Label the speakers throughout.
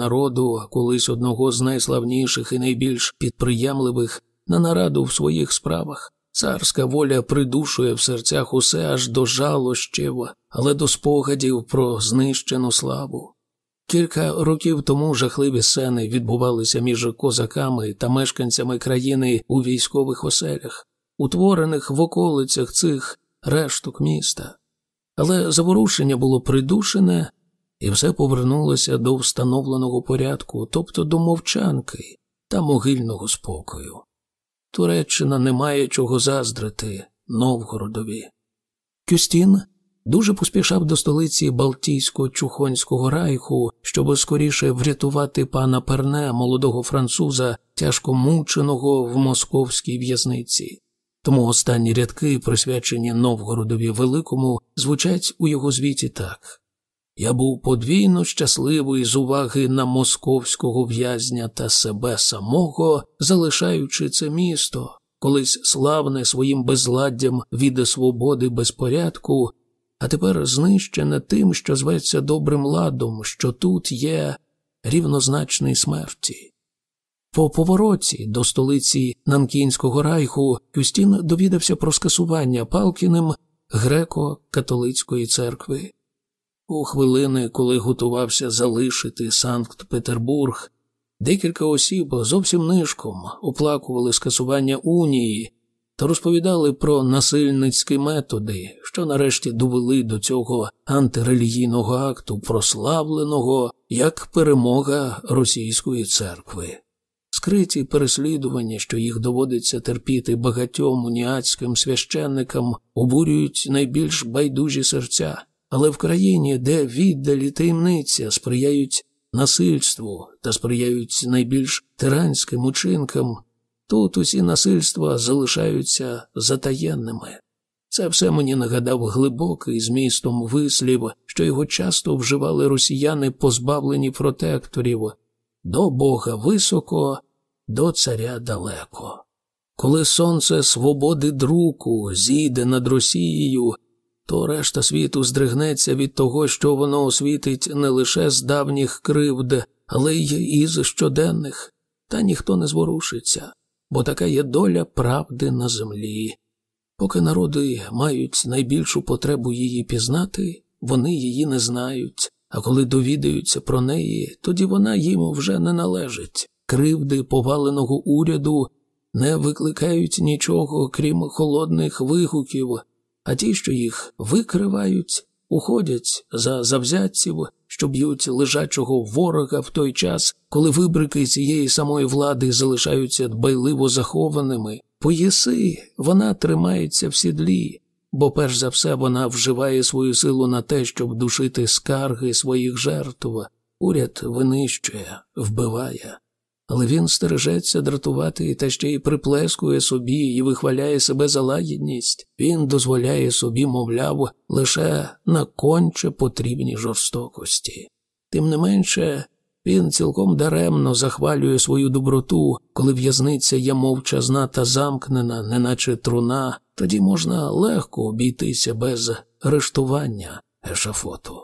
Speaker 1: народу, колись одного з найславніших і найбільш підприємливих, на нараду в своїх справах. Царська воля придушує в серцях усе аж до жалощів, але до спогадів про знищену славу. Кілька років тому жахливі сцени відбувалися між козаками та мешканцями країни у військових оселях, утворених в околицях цих решток міста. Але заворушення було придушене, і все повернулося до встановленого порядку, тобто до мовчанки та могильного спокою. Туреччина не має чого заздрити Новгородові. Кюстін дуже поспішав до столиці Балтійського Чухонського райху, щоб скоріше врятувати пана Перне, молодого француза, тяжко мученого в московській в'язниці. Тому останні рядки, присвячені Новгородові Великому, звучать у його звіті так я був подвійно щасливий з уваги на московського в'язня та себе самого, залишаючи це місто, колись славне своїм безладдям від свободи безпорядку, а тепер знищене тим, що зветься добрим ладом, що тут є рівнозначний смерті. По повороті до столиці Нанкінського райху Кюстін довідався про скасування Палкіним греко-католицької церкви. У хвилини, коли готувався залишити Санкт Петербург, декілька осіб зовсім нишком оплакували скасування унії та розповідали про насильницькі методи, що нарешті довели до цього антирелігійного акту, прославленого як перемога російської церкви. Скриті переслідування, що їх доводиться терпіти багатьом уніатським священникам, обурюють найбільш байдужі серця. Але в країні, де віддалі таємниця сприяють насильству та сприяють найбільш тиранським учинкам, тут усі насильства залишаються затаєнними. Це все мені нагадав глибокий змістом вислів, що його часто вживали росіяни, позбавлені протекторів до Бога високо, до царя далеко. Коли сонце свободи друку зійде над Росією то решта світу здригнеться від того, що воно освітить не лише з давніх кривд, але й із щоденних, та ніхто не зворушиться, бо така є доля правди на землі. Поки народи мають найбільшу потребу її пізнати, вони її не знають, а коли довідаються про неї, тоді вона їм вже не належить. Кривди поваленого уряду не викликають нічого, крім холодних вигуків а ті, що їх викривають, уходять за завзятців, що б'ють лежачого ворога в той час, коли вибрики цієї самої влади залишаються дбайливо захованими. Поїси вона тримається в сідлі, бо перш за все вона вживає свою силу на те, щоб душити скарги своїх жертв. Уряд винищує, вбиває але він стережеться дратувати та ще й приплескує собі і вихваляє себе за лагідність. Він дозволяє собі, мовляв, лише на конче потрібні жорстокості. Тим не менше, він цілком даремно захвалює свою доброту, коли в'язниця є мовчазна та замкнена, неначе труна, тоді можна легко обійтися без рештування ешафоту.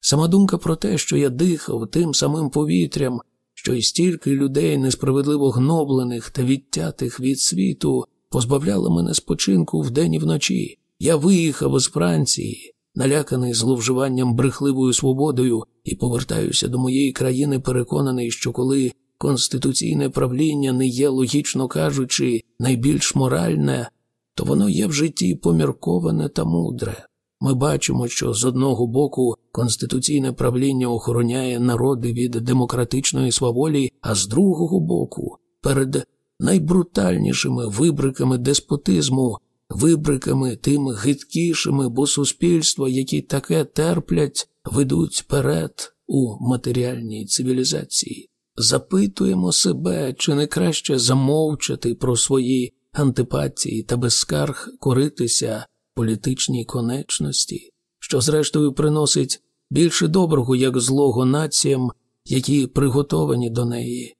Speaker 1: Сама думка про те, що я дихав тим самим повітрям, що й стільки людей, несправедливо гноблених та відтятих від світу, позбавляли мене спочинку вдень і вночі. Я виїхав із Франції, наляканий зловживанням брехливою свободою, і повертаюся до моєї країни, переконаний, що коли конституційне правління не є, логічно кажучи, найбільш моральне, то воно є в житті помірковане та мудре. Ми бачимо, що з одного боку конституційне правління охороняє народи від демократичної сваволі, а з другого боку, перед найбрутальнішими вибриками деспотизму, вибриками тим гидкішими, бо суспільства, які таке терплять, ведуть перед у матеріальній цивілізації. Запитуємо себе, чи не краще замовчати про свої антипатії та без скарг коритися політичній конечності, що, зрештою, приносить більше доброго, як злого націям, які приготовані до неї.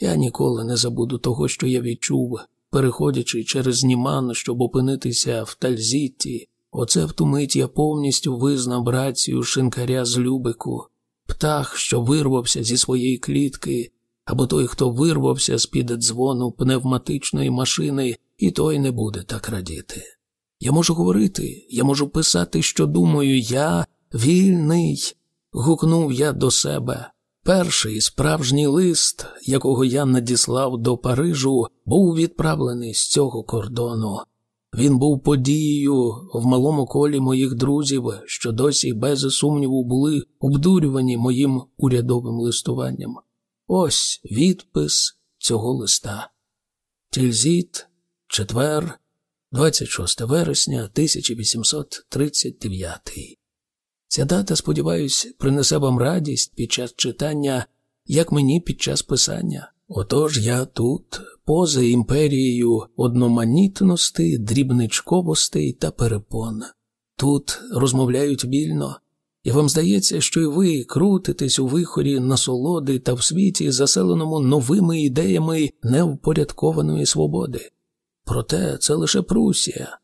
Speaker 1: Я ніколи не забуду того, що я відчув, переходячи через Німан, щоб опинитися в Тальзітті. Оце в ту мить я повністю визнав рацію шинкаря з Любику. птах, що вирвався зі своєї клітки, або той, хто вирвався з під дзвону пневматичної машини, і той не буде так радіти. Я можу говорити, я можу писати, що думаю, я вільний. гукнув я до себе. Перший справжній лист, якого я надіслав до Парижу, був відправлений з цього кордону. Він був подією в малому колі моїх друзів, що досі без сумніву були обдурювані моїм урядовим листуванням. Ось відпис цього листа. Тільзіт, четвер, 26 вересня 1839. Ця дата, сподіваюсь, принесе вам радість під час читання, як мені під час писання. Отож я тут, поза імперією одноманітностей, дрібничковостей та перепон. Тут розмовляють вільно, і вам здається, що і ви крутитесь у вихорі насолоди та в світі, заселеному новими ідеями невпорядкованої свободи. Проте це лише Прусія,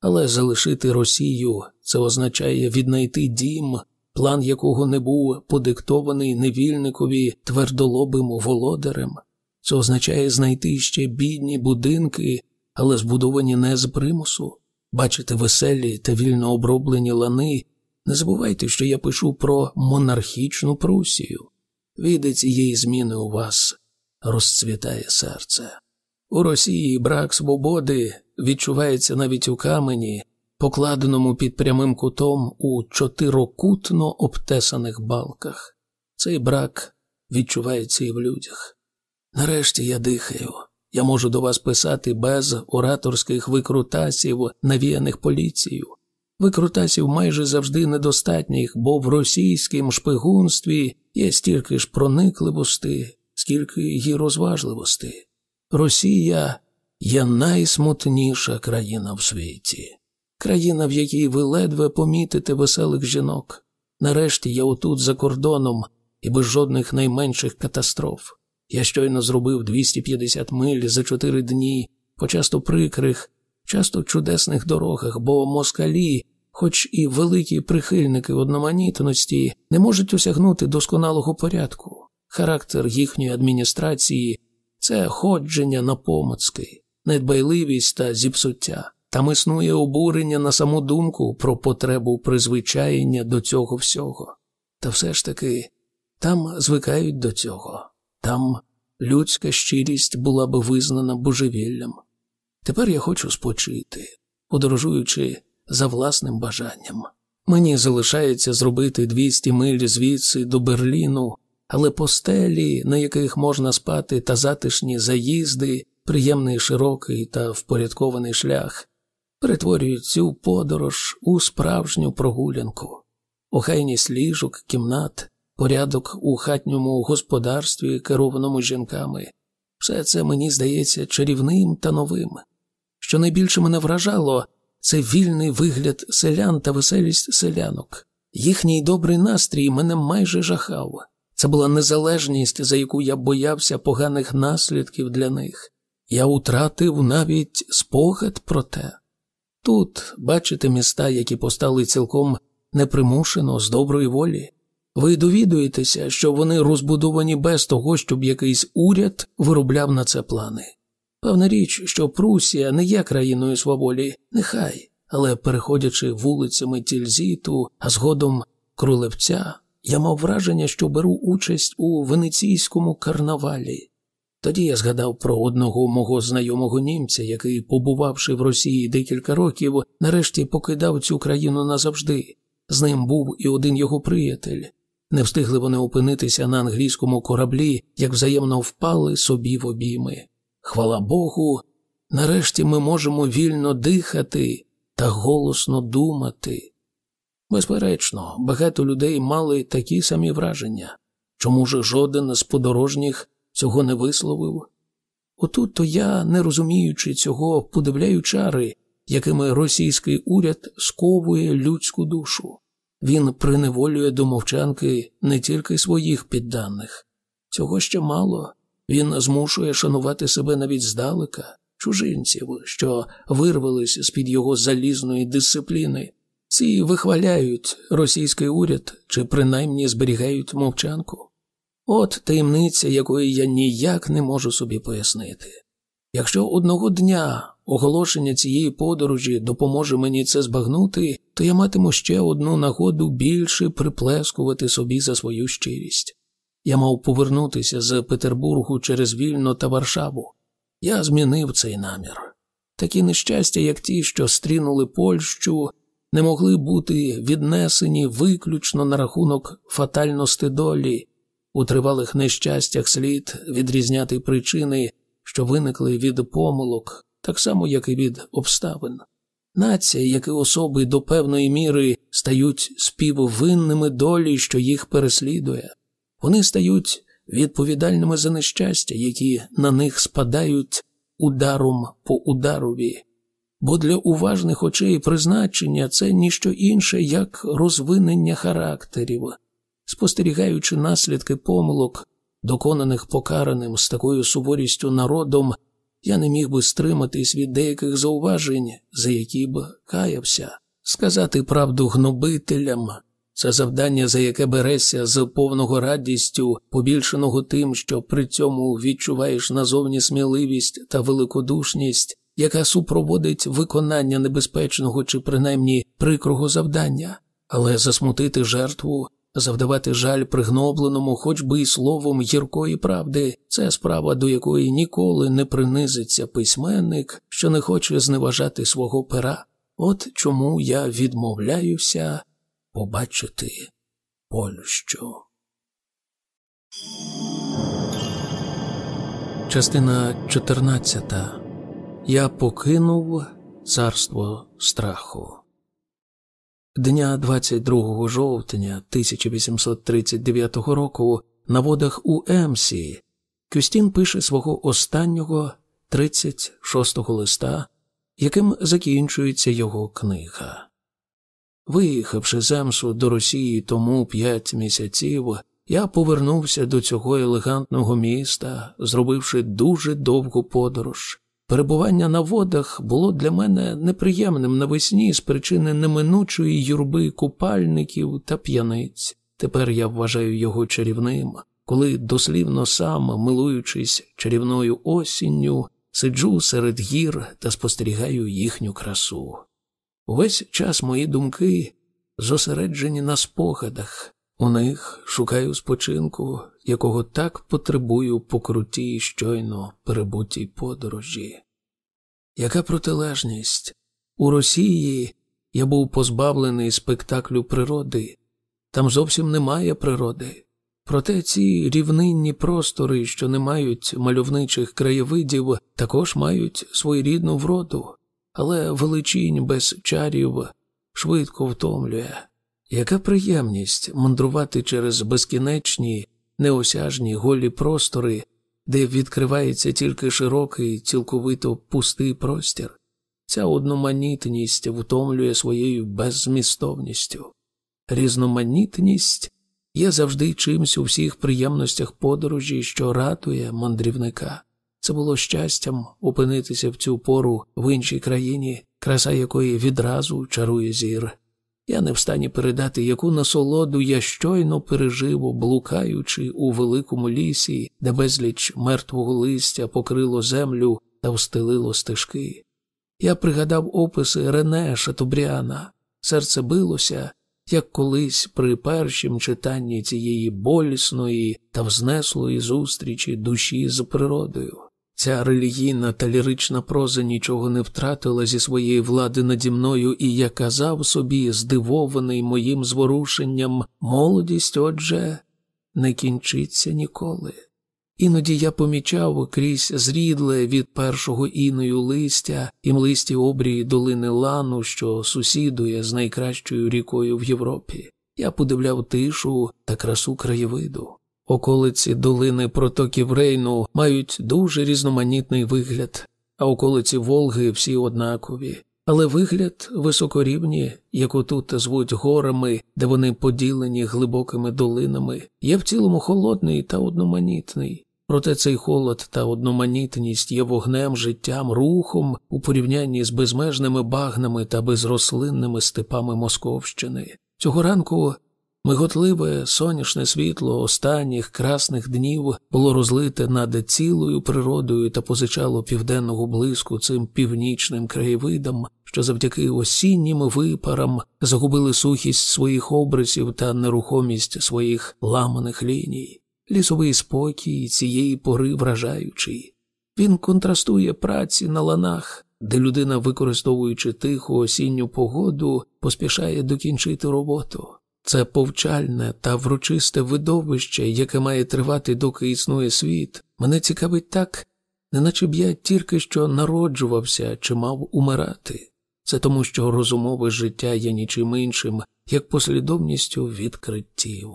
Speaker 1: але залишити Росію це означає віднайти дім, план якого не був подиктований невільникові твердолобим володарем. Це означає знайти ще бідні будинки, але збудовані не з примусу, бачити веселі та вільно оброблені лани. Не забувайте, що я пишу про монархічну Прусію. Від цієї зміни у вас розцвітає серце. У Росії брак свободи відчувається навіть у камені, покладеному під прямим кутом у чотирокутно обтесаних балках. Цей брак відчувається і в людях. Нарешті я дихаю. Я можу до вас писати без ораторських викрутасів, навіяних поліцією. Викрутасів майже завжди недостатніх, бо в російському шпигунстві є стільки ж проникливості, скільки й розважливості. Росія є найсмутніша країна в світі, країна, в якій ви ледве помітите веселих жінок. Нарешті я отут за кордоном і без жодних найменших катастроф. Я щойно зробив 250 миль за чотири дні, по часто прикрих, часто чудесних дорогах, бо москалі, хоч і великі прихильники одноманітності, не можуть осягнути досконалого порядку. Характер їхньої адміністрації це ходження на помацки, недбайливість та зіпсуття. Там існує обурення на саму думку про потребу призвичаєння до цього всього. Та все ж таки там звикають до цього, там людська щирість була би визнана божевіллям. Тепер я хочу спочити, подорожуючи за власним бажанням. Мені залишається зробити 200 миль звідси до Берліну, але постелі, на яких можна спати, та затишні заїзди, приємний широкий та впорядкований шлях, перетворюють цю подорож у справжню прогулянку, охайність ліжок, кімнат, порядок у хатньому господарстві, керованому жінками. Все це мені здається чарівним та новим. Що найбільше мене вражало, це вільний вигляд селян та веселість селянок. Їхній добрий настрій мене майже жахав. Це була незалежність, за яку я боявся поганих наслідків для них. Я утратив навіть спогад про те. Тут бачите міста, які постали цілком непримушено з доброї волі. Ви довідуєтеся, що вони розбудовані без того, щоб якийсь уряд виробляв на це плани. Певна річ, що Прусія не є країною сваволі, нехай, але переходячи вулицями Тільзіту, а згодом Крулевця, я мав враження, що беру участь у венеційському карнавалі. Тоді я згадав про одного мого знайомого німця, який, побувавши в Росії декілька років, нарешті покидав цю країну назавжди. З ним був і один його приятель. Не встигли вони опинитися на англійському кораблі, як взаємно впали собі в обійми. Хвала Богу, нарешті ми можемо вільно дихати та голосно думати. Безперечно, багато людей мали такі самі враження. Чому ж жоден з подорожніх цього не висловив? Отут то я, не розуміючи цього, подивляю чари, якими російський уряд сковує людську душу. Він приневолює до мовчанки не тільки своїх підданих. Цього ще мало. Він змушує шанувати себе навіть здалека, чужинців, що вирвались з під його залізної дисципліни. Ці вихваляють російський уряд чи принаймні зберігають мовчанку. От таємниця, якої я ніяк не можу собі пояснити. Якщо одного дня оголошення цієї подорожі допоможе мені це збагнути, то я матиму ще одну нагоду більше приплескувати собі за свою щирість. Я мав повернутися з Петербургу через Вільно та Варшаву. Я змінив цей намір. Такі нещастя, як ті, що стрінули Польщу, не могли бути віднесені виключно на рахунок фатальності долі. У тривалих нещастях слід відрізняти причини, що виникли від помилок, так само, як і від обставин. Нація, як і особи до певної міри стають співвинними долі, що їх переслідує, вони стають відповідальними за нещастя, які на них спадають ударом по ударові, бо для уважних очей призначення це ніщо інше, як розвинення характерів, спостерігаючи наслідки помилок, доконаних покараним з такою суворістю народом, я не міг би стриматись від деяких зауважень, за які б каявся, сказати правду гнобителям. Це завдання, за яке береся з повного радістю, побільшеного тим, що при цьому відчуваєш назовні сміливість та великодушність, яка супроводить виконання небезпечного чи принаймні прикрого завдання, але засмутити жертву, завдавати жаль пригнобленому, хоч би й словом гіркої правди, це справа, до якої ніколи не принизиться письменник, що не хоче зневажати свого пера. От чому я відмовляюся побачити Польщу. Частина 14. Я покинув царство страху. Дня 22 жовтня 1839 року на водах у Емсі Кюстін пише свого останнього 36-го листа, яким закінчується його книга. Виїхавши з Емсу до Росії тому п'ять місяців, я повернувся до цього елегантного міста, зробивши дуже довгу подорож. Перебування на водах було для мене неприємним навесні з причини неминучої юрби купальників та п'яниць. Тепер я вважаю його чарівним, коли дослівно сам, милуючись чарівною осінню, сиджу серед гір та спостерігаю їхню красу. Увесь час мої думки зосереджені на спогадах, у них шукаю спочинку, якого так потребую по крутій щойно перебутій подорожі. Яка протилежність? У Росії я був позбавлений спектаклю природи, там зовсім немає природи. Проте ці рівнинні простори, що не мають мальовничих краєвидів, також мають своєрідну вроду, але величінь без чарів швидко втомлює. Яка приємність мандрувати через безкінечні, неосяжні голі простори, де відкривається тільки широкий, цілковито пустий простір, ця одноманітність втомлює своєю беззмістовністю. Різноманітність є завжди чимсь у всіх приємностях подорожі, що ратує мандрівника. Це було щастям опинитися в цю пору в іншій країні, краса якої відразу чарує зір. Я не встані передати, яку насолоду я щойно пережив, блукаючи у великому лісі, де безліч мертвого листя покрило землю та встелило стежки. Я пригадав описи Рене Шатобріана. Серце билося, як колись при першім читанні цієї болісної та взнеслої зустрічі душі з природою. Ця релігійна та лірична проза нічого не втратила зі своєї влади наді мною, і я казав собі, здивований моїм зворушенням, молодість, отже, не кінчиться ніколи. Іноді я помічав крізь зрідле від першого іною листя і млисті обрії долини лану, що сусідує з найкращою рікою в Європі. Я подивляв тишу та красу краєвиду. Околиці долини протоків Рейну мають дуже різноманітний вигляд, а околиці Волги всі однакові. Але вигляд високорівні, яку тут звуть горами, де вони поділені глибокими долинами, є в цілому холодний та одноманітний. Проте цей холод та одноманітність є вогнем, життям, рухом у порівнянні з безмежними багнами та безрослинними степами Московщини. Цього ранку миготливе сонячне світло останніх красних днів було розлите над цілою природою та позичало південного блиску цим північним краєвидам, що завдяки осіннім випарам загубили сухість своїх обрисів та нерухомість своїх ламаних ліній лісовий спокій цієї пори вражаючий. Він контрастує праці на ланах, де людина, використовуючи тиху осінню погоду, поспішає докінчити роботу. Це повчальне та врочисте видовище, яке має тривати, доки існує світ, мене цікавить так, неначе б я тільки що народжувався чи мав умирати. Це тому, що розумове життя є нічим іншим, як послідовністю відкриттів.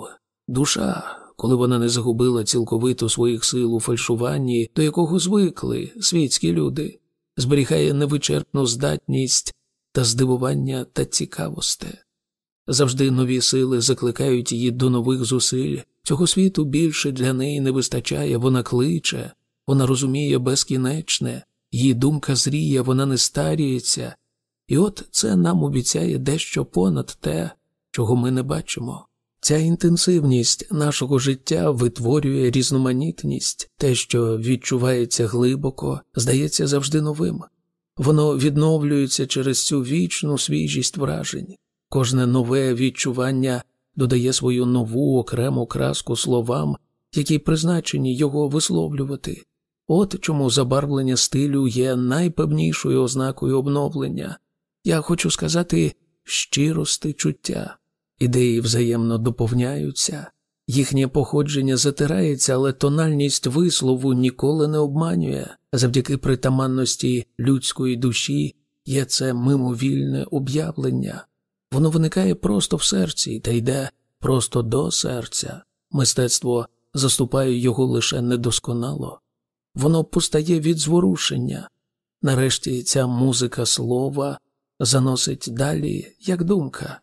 Speaker 1: Душа коли вона не загубила цілковито своїх сил у фальшуванні, до якого звикли світські люди, зберігає невичерпну здатність та здивування та цікавосте. Завжди нові сили закликають її до нових зусиль. Цього світу більше для неї не вистачає, вона кличе, вона розуміє безкінечне, її думка зріє, вона не старіється, і от це нам обіцяє дещо понад те, чого ми не бачимо. Ця інтенсивність нашого життя витворює різноманітність, те, що відчувається глибоко, здається завжди новим. Воно відновлюється через цю вічну свіжість вражень. Кожне нове відчування додає свою нову окрему краску словам, які призначені його висловлювати. От чому забарвлення стилю є найпевнішою ознакою обновлення. Я хочу сказати щирости чуття. Ідеї взаємно доповняються, їхнє походження затирається, але тональність вислову ніколи не обманює. Завдяки притаманності людської душі є це мимовільне об'явлення. Воно виникає просто в серці та йде просто до серця. Мистецтво заступає його лише недосконало, воно постає від зворушення. Нарешті ця музика слова заносить далі, як думка.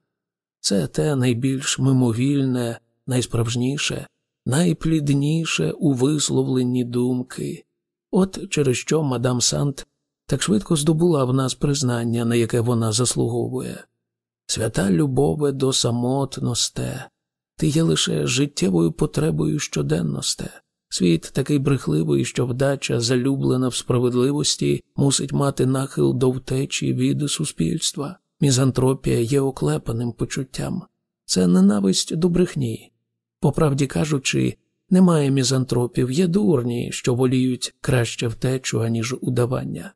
Speaker 1: Це те найбільш мимовільне, найсправжніше, найплідніше у висловленні думки. От через що мадам Сант так швидко здобула в нас признання, на яке вона заслуговує. Свята любове до самотносте, ти є лише життєвою потребою щоденносте. Світ такий брехливий, що вдача, залюблена в справедливості, мусить мати нахил до втечі від суспільства. Мізантропія є оклепаним почуттям, це ненависть до брехні. По правді кажучи, немає мізантропів, є дурні, що воліють краще втечу, аніж удавання.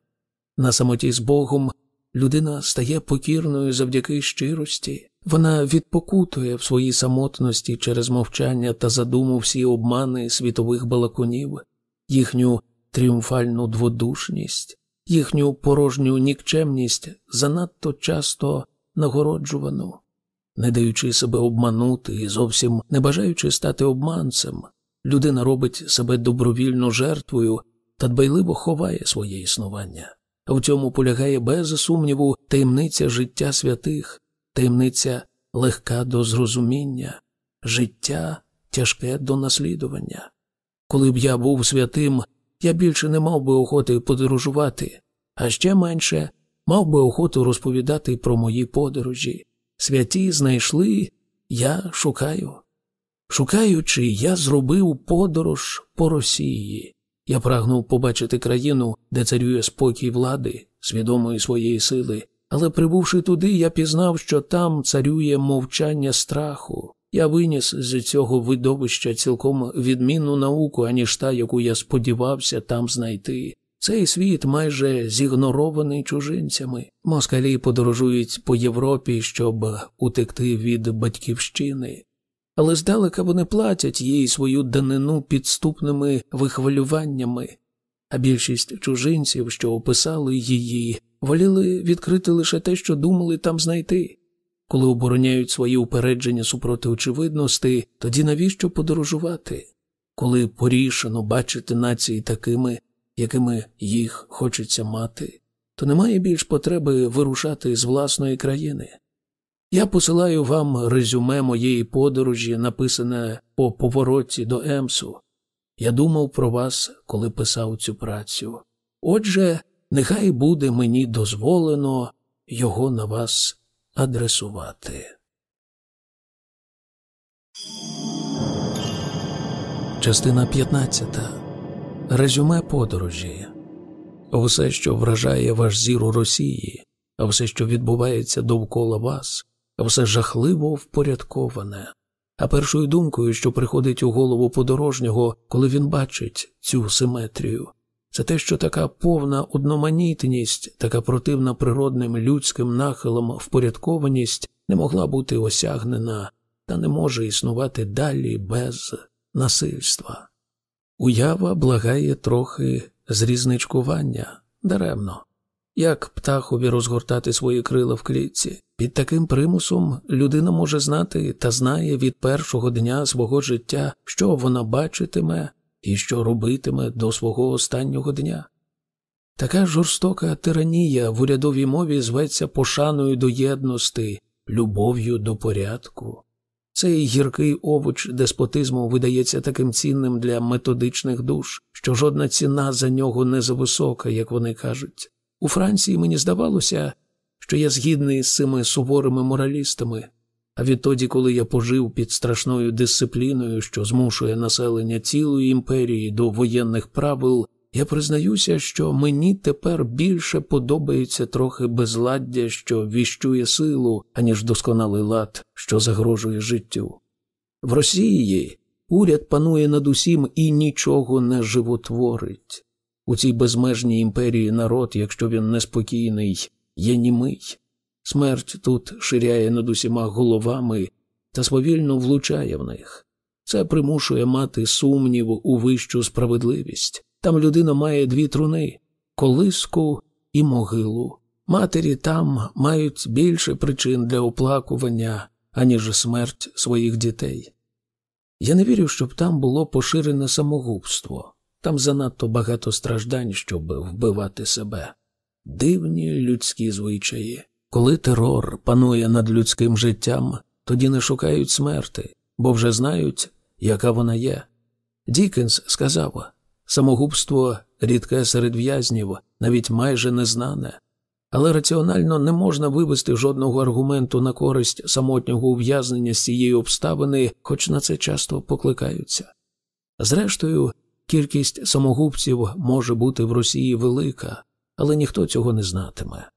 Speaker 1: На самоті з Богом людина стає покірною завдяки щирості, вона відпокутує в своїй самотності через мовчання та задуму всі обмани світових балакунів, їхню тріумфальну дводушність їхню порожню нікчемність занадто часто нагороджувану, не даючи себе обманути і зовсім не бажаючи стати обманцем, людина робить себе добровільно жертвою та дбайливо ховає своє існування. В цьому полягає без сумніву таємниця життя святих, таємниця легка до зрозуміння, життя тяжке до наслідування. Коли б я був святим, я більше не мав би охоти подорожувати, а ще менше мав би охоту розповідати про мої подорожі. Святі знайшли, я шукаю. Шукаючи, я зробив подорож по Росії. Я прагнув побачити країну, де царює спокій влади, свідомої своєї сили, але прибувши туди, я пізнав, що там царює мовчання страху. Я виніс з цього видовища цілком відмінну науку, аніж та, яку я сподівався там знайти. Цей світ майже зігнорований чужинцями. Москалі подорожують по Європі, щоб утекти від батьківщини. Але здалека вони платять їй свою данину підступними вихвалюваннями, а більшість чужинців, що описали її, воліли відкрити лише те, що думали там знайти. Коли обороняють свої упередження супроти очевидності, тоді навіщо подорожувати? Коли порішено бачити нації такими, якими їх хочеться мати, то немає більш потреби вирушати з власної країни. Я посилаю вам резюме моєї подорожі, написане по повороті до Емсу. Я думав про вас, коли писав цю працю. Отже, нехай буде мені дозволено його на вас адресувати. Частина 15. Резюме подорожі. Все, що вражає ваш зір у Росії, а все, що відбувається довкола вас, все жахливо впорядковане. А першою думкою, що приходить у голову подорожнього, коли він бачить цю симетрію, це те, що така повна одноманітність, така противна природним людським нахилом впорядкованість не могла бути осягнена та не може існувати далі без насильства. Уява благає трохи зрізничкування даремно. Як птахові розгортати свої крила в клітці? Під таким примусом людина може знати та знає від першого дня свого життя, що вона бачитиме і що робитиме до свого останнього дня. Така жорстока тиранія в урядовій мові зветься пошаною до єдності, любов'ю до порядку. Цей гіркий овоч деспотизму видається таким цінним для методичних душ, що жодна ціна за нього не зависока, як вони кажуть. У Франції мені здавалося, що я згідний з цими суворими моралістами, а відтоді, коли я пожив під страшною дисципліною, що змушує населення цілої імперії до воєнних правил, я признаюся, що мені тепер більше подобається трохи безладдя, що віщує силу, аніж досконалий лад, що загрожує життю. В Росії уряд панує над усім і нічого не животворить. У цій безмежній імперії народ, якщо він неспокійний, є німий. Смерть тут ширяє над усіма головами та свавільно влучає в них. Це примушує мати сумнів у вищу справедливість. Там людина має дві труни колиску і могилу. Матері там мають більше причин для оплакування, аніж смерть своїх дітей. Я не вірю, щоб там було поширене самогубство, там занадто багато страждань, щоб вбивати себе. Дивні людські звичаї. Коли терор панує над людським життям, тоді не шукають смерти, бо вже знають, яка вона є. Дікенс сказав самогубство рідке серед в'язнів, навіть майже незнане, але раціонально не можна вивести жодного аргументу на користь самотнього ув'язнення з цієї обставини, хоч на це часто покликаються. Зрештою, кількість самогубців може бути в Росії велика, але ніхто цього не знатиме.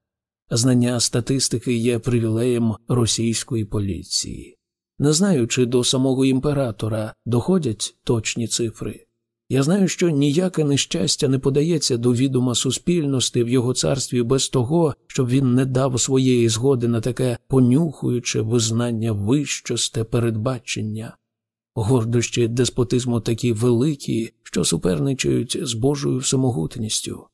Speaker 1: Знання статистики є привілеєм російської поліції. Не знаю, чи до самого імператора доходять точні цифри. Я знаю, що ніяке нещастя не подається до відома суспільності в його царстві без того, щоб він не дав своєї згоди на таке понюхуюче визнання вищосте передбачення. Гордощі деспотизму такі великі, що суперничають з Божою всемогутністю,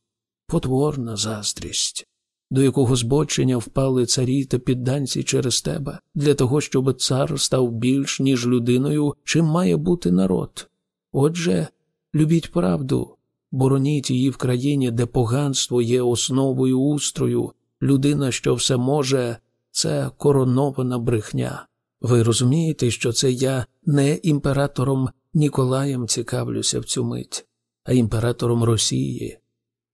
Speaker 1: потворна заздрість, до якого збочення впали царі та підданці через тебе, для того, щоб цар став більш ніж людиною, чим має бути народ. Отже, Любіть правду, бороніть її в країні, де поганство є основою устрою, людина, що все може, це коронована брехня. Ви розумієте, що це я не імператором Ніколаєм цікавлюся в цю мить, а імператором Росії.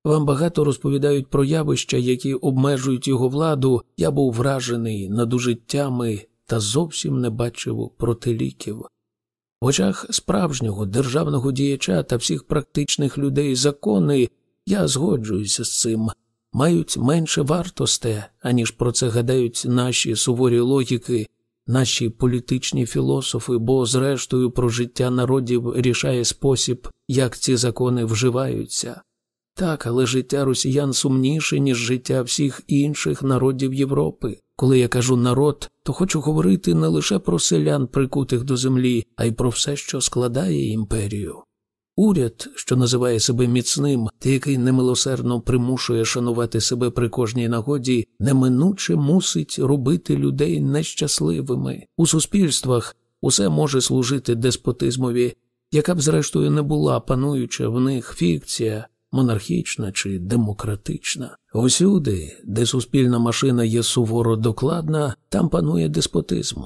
Speaker 1: Вам багато розповідають про явища, які обмежують його владу, я був вражений над ужиттями та зовсім не бачив протиліків. В очах справжнього державного діяча та всіх практичних людей закони, я згоджуюся з цим, мають менше вартосте, аніж про це гадають наші суворі логіки, наші політичні філософи, бо, зрештою, про життя народів рішає спосіб, як ці закони вживаються. Так, але життя росіян сумніше, ніж життя всіх інших народів Європи. Коли я кажу народ, то хочу говорити не лише про селян, прикутих до землі, а й про все, що складає імперію. Уряд, що називає себе міцним, та який немилосердно примушує шанувати себе при кожній нагоді, неминуче мусить робити людей нещасливими. У суспільствах усе може служити деспотизмові, яка б, зрештою, не була пануюча в них фікція монархічна чи демократична. Усюди, де суспільна машина є суворо докладна, там панує деспотизм.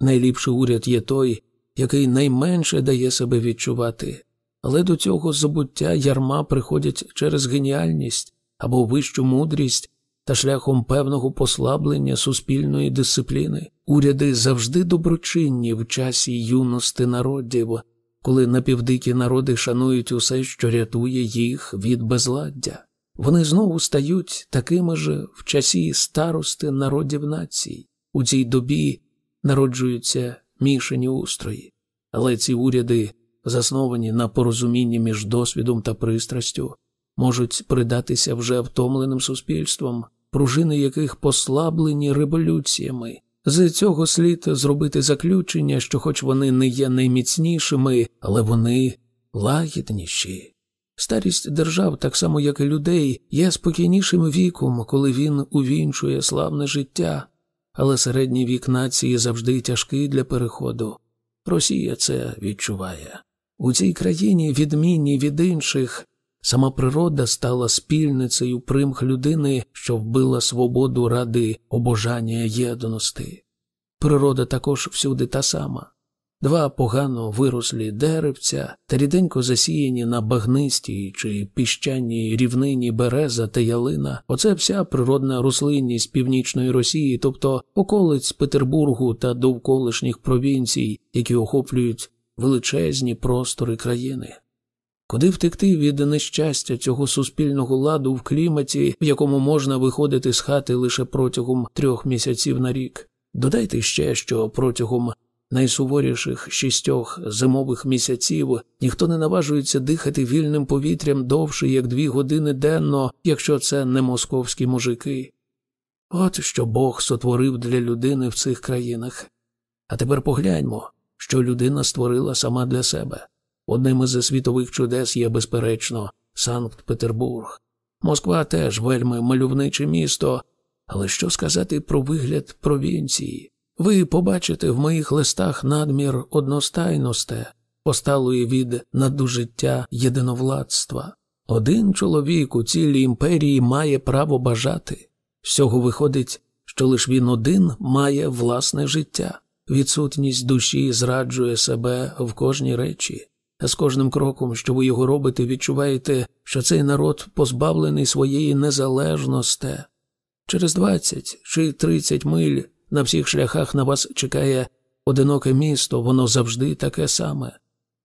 Speaker 1: Найліпший уряд є той, який найменше дає себе відчувати. Але до цього забуття ярма приходять через геніальність або вищу мудрість та шляхом певного послаблення суспільної дисципліни. Уряди завжди доброчинні в часі юності народів, коли напівдикі народи шанують усе, що рятує їх від безладдя. Вони знову стають такими ж в часі старости народів націй. У цій добі народжуються мішані устрої, але ці уряди, засновані на порозумінні між досвідом та пристрастю, можуть придатися вже втомленим суспільством, пружини яких послаблені революціями. З цього слід зробити заключення, що, хоч вони не є найміцнішими, але вони лагідніші. Старість держав, так само як і людей, є спокійнішим віком, коли він увінчує славне життя, але середній вік нації завжди тяжкий для переходу. Росія це відчуває. У цій країні, відмінні від інших, сама природа стала спільницею примх людини, що вбила свободу ради обожання єдності. Природа також всюди та сама. Два погано вирослі деревця та ріденько засіяні на багнистій чи піщаній рівнині береза та ялина. Оце вся природна рослинність північної Росії, тобто околиць Петербургу та довколишніх провінцій, які охоплюють величезні простори країни. Куди втекти від нещастя цього суспільного ладу в кліматі, в якому можна виходити з хати лише протягом трьох місяців на рік? Додайте ще, що протягом найсуворіших шістьох зимових місяців ніхто не наважується дихати вільним повітрям довше, як дві години денно, якщо це не московські мужики. От що Бог сотворив для людини в цих країнах. А тепер погляньмо, що людина створила сама для себе. Одним із світових чудес є, безперечно, Санкт Петербург. Москва теж вельми мальовниче місто, але що сказати про вигляд провінції? Ви побачите в моїх листах надмір одностайносте, посталої від надужиття єдиновладства. Один чоловік у цілій імперії має право бажати. З цього виходить, що лише він один має власне життя. Відсутність душі зраджує себе в кожній речі, а з кожним кроком, що ви його робите, відчуваєте, що цей народ позбавлений своєї незалежності. Через 20 чи 30 миль на всіх шляхах на вас чекає одиноке місто, воно завжди таке саме.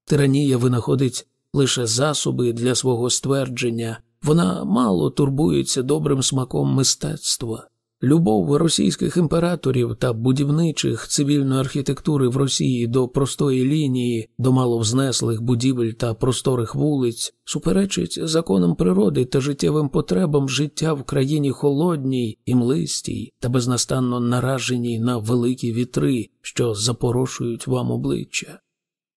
Speaker 1: Тиранія винаходить лише засоби для свого ствердження, вона мало турбується добрим смаком мистецтва. Любов російських імператорів та будівничих цивільної архітектури в Росії до простої лінії, до маловзнеслих будівель та просторих вулиць суперечить законам природи та життєвим потребам життя в країні холодній і млистій та безнастанно нараженій на великі вітри, що запорошують вам обличчя.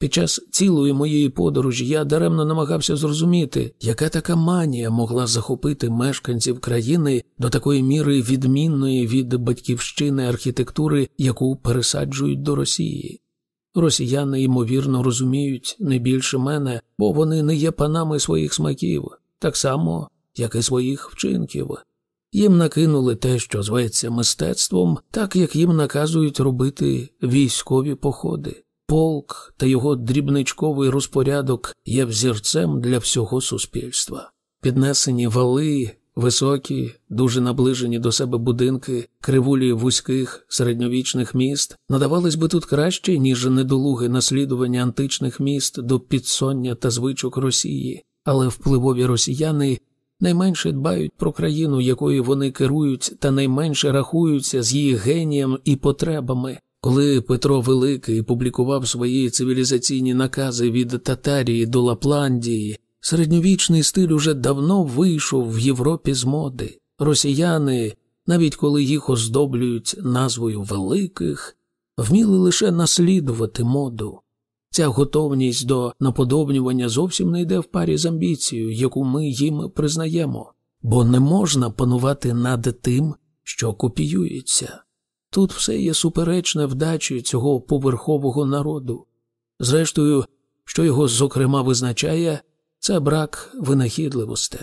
Speaker 1: Під час цілої моєї подорожі я даремно намагався зрозуміти, яка така манія могла захопити мешканців країни до такої міри відмінної від батьківщини архітектури, яку пересаджують до Росії. Росіяни, ймовірно, розуміють не більше мене, бо вони не є панами своїх смаків, так само, як і своїх вчинків. Їм накинули те, що зветься мистецтвом, так як їм наказують робити військові походи. Полк та його дрібничковий розпорядок є взірцем для всього суспільства. Піднесені вали, високі, дуже наближені до себе будинки, кривулі вузьких середньовічних міст надавались би тут краще, ніж недолуге наслідування античних міст до підсоння та звичок Росії, але впливові росіяни найменше дбають про країну, якою вони керують, та найменше рахуються з її генієм і потребами. Коли Петро Великий публікував свої цивілізаційні накази від Татарії до Лапландії, середньовічний стиль уже давно вийшов в Європі з моди. Росіяни, навіть коли їх оздоблюють назвою великих, вміли лише наслідувати моду. Ця готовність до наподобнювання зовсім не йде в парі з амбіцією, яку ми їм признаємо, бо не можна панувати над тим, що копіюється. Тут все є суперечне вдачі цього поверхового народу. Зрештою, що його зокрема визначає, це брак винахідливості.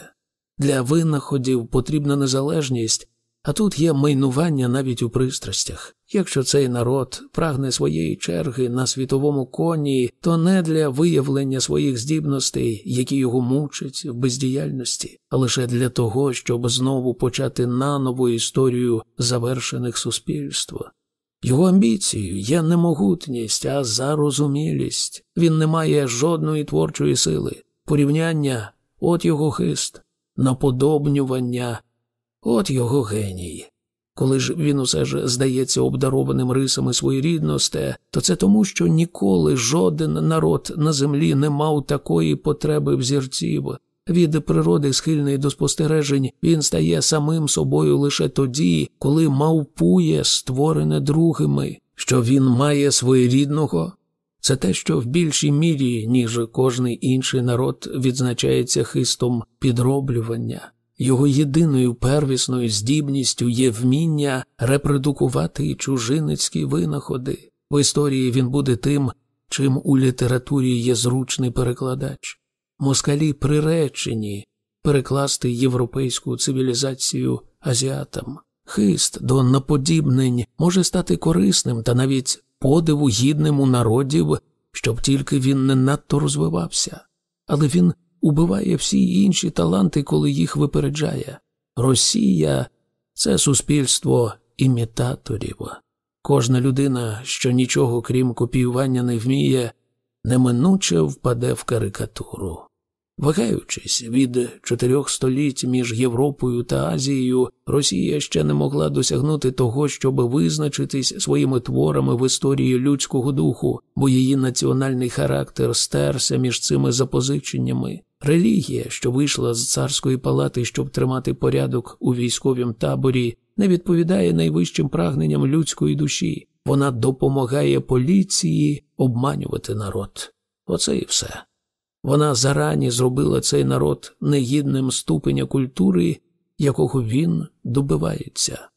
Speaker 1: Для винаходів потрібна незалежність, а тут є майнування навіть у пристрастях. Якщо цей народ прагне своєї черги на світовому коні, то не для виявлення своїх здібностей, які його мучать в бездіяльності, а лише для того, щоб знову почати наново історію завершених суспільств. Його амбіцією є не могутність, а зарозумілість. Він не має жодної творчої сили, порівняння от його хист, наподобнювання, от його геній. Коли ж він усе ж здається обдарованим рисами своєрідності, то це тому, що ніколи жоден народ на землі не мав такої потреби взірців. Від природи, схильний до спостережень, він стає самим собою лише тоді, коли мавпує створене другими, що він має своєрідного. Це те, що в більшій мірі, ніж кожний інший народ, відзначається хистом підроблювання. Його єдиною первісною здібністю є вміння репродукувати чужиницькі винаходи. В історії він буде тим, чим у літературі є зручний перекладач. Москалі приречені перекласти європейську цивілізацію азіатам. Хист до наподібнень може стати корисним та навіть подиву гідним у народів, щоб тільки він не надто розвивався, але він убиває всі інші таланти, коли їх випереджає. Росія це суспільство імітаторів. Кожна людина, що нічого крім копіювання не вміє, неминуче впаде в карикатуру. Вагаючись від чотирьох століть між Європою та Азією, Росія ще не могла досягнути того, щоб визначитись своїми творами в історії людського духу, бо її національний характер стерся між цими запозиченнями. Релігія, що вийшла з царської палати, щоб тримати порядок у військовім таборі, не відповідає найвищим прагненням людської душі. Вона допомагає поліції обманювати народ. Оце і все. Вона зарані зробила цей народ негідним ступеня культури, якого він добивається.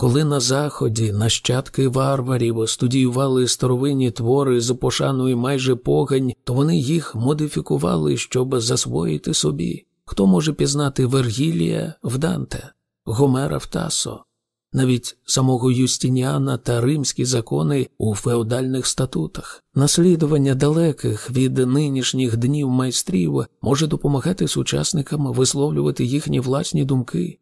Speaker 1: Коли на заході нащадки варварів студіювали старовинні твори з пошаною майже погань, то вони їх модифікували, щоб засвоїти собі. Хто може пізнати Вергілія в Данте, Гомера в Тасо, навіть самого Юстініана та римські закони у феодальних статутах. Наслідування далеких від нинішніх днів майстрів може допомагати сучасникам висловлювати їхні власні думки.